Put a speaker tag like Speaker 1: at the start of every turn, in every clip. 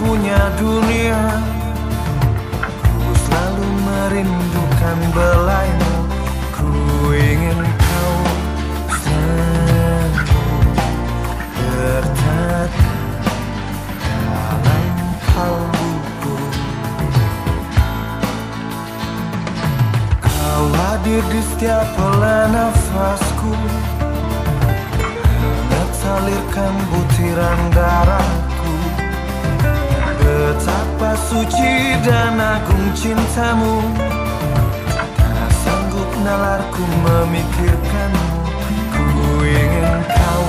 Speaker 1: punya dunia. Ku selalu merindukan belaimu Ku ingin kau selalu bertata dalam kalbuku Kau hadir di setiap helai nafasku. Hangat salirkan butiran Betapa suci dan agung cintamu. Tak sanggup nalarku memikirkanmu. Ku ingin kau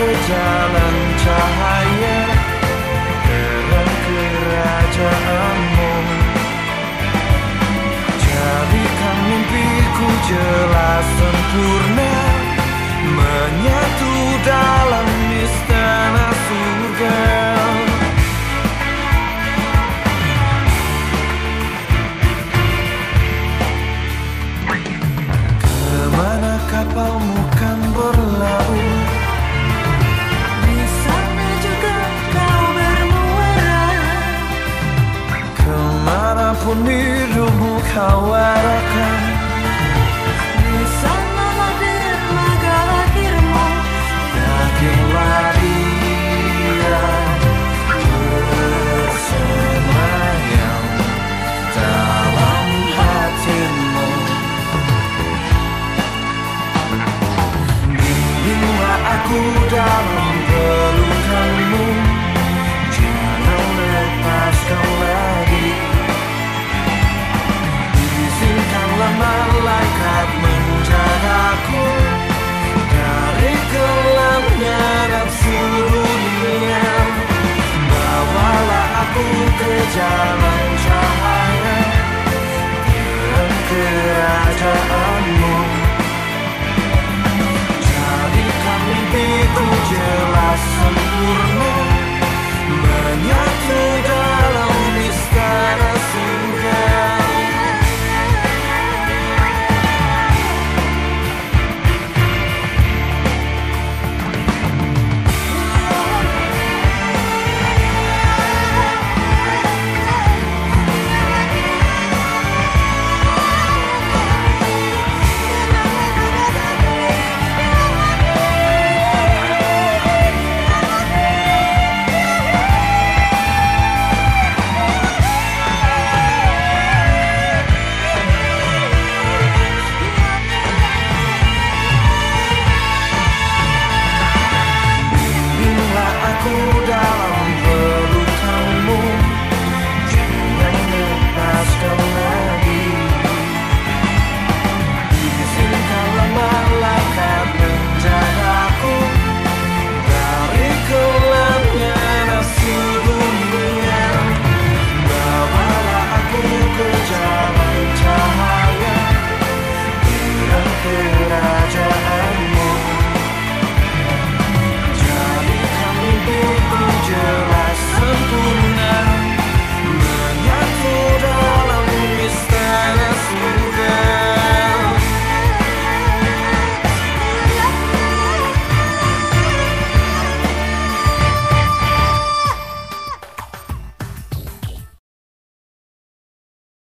Speaker 1: ke jalan cahaya Terang kerajaanmu. Jadikan mimpiku jelas sempurna
Speaker 2: Ke mana
Speaker 1: pun hidupmu kau